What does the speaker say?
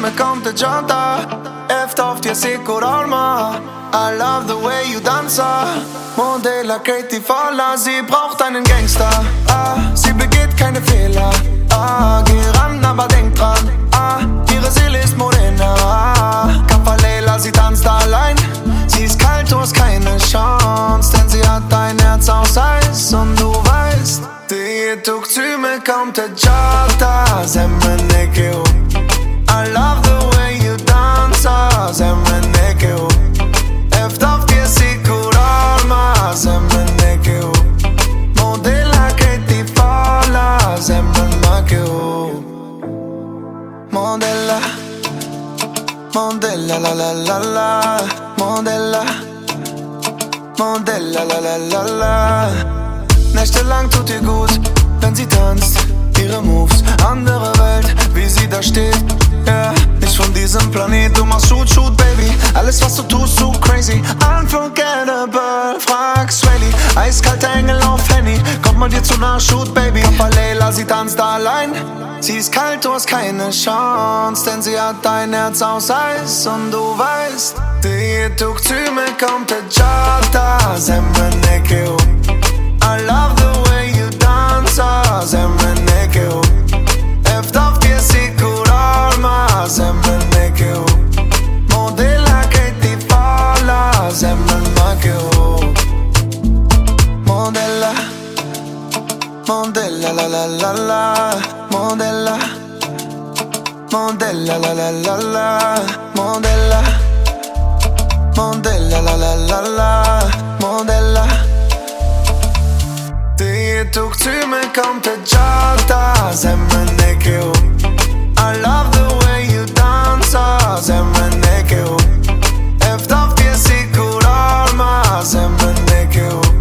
me kom të gjanta Eftoft jes i kur arma. I love the way you danza Modella kreti falla Sie braucht einen Gangster ah, Sie begeht keine Fehler ah, Geh ran, aber denk dran ah, Ihre Seele ist morena ah, Kapalela, sie tanzt allein. Sie ist kalt, du hast keine Chance Denn sie hat dein Herz aus Eis. Und du weißt Det tok ty me kom të gjata Zemrën e Modella Modella la la la la. Modella Modella la la la la. Nächtelang tut ihr gut, wenn sie tanzt. Ihre Moves, andere Welt, wie sie da steht. Ja, nicht von diesem Planet, du machst Shoot, Shoot, Baby. Alles was du tust, man dir zu nah, Shoot, Baby. Papa Leila, sie tanzt allein. Sie ist kalt, du hast keine Chance Denn sie hat dein Herz aus Eis. Und du weißt Det tok ty me kom të gjata Zemrën e ke u I love the way you dance Zemrën e ke u Eftoft je si kur arma Zemrën e ke u Modela ke ti fala Zemrën ma ke u Modella Mondella la la la la. Mondella Mondella la la la la. Mondella Mondella la la la la. Mondella Ti je tu këty me kam të gjata Zemën e ke u. I love the way you dance Zemën e ke u. E ftofti e si kur arma Zemën e ke u.